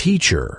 teacher.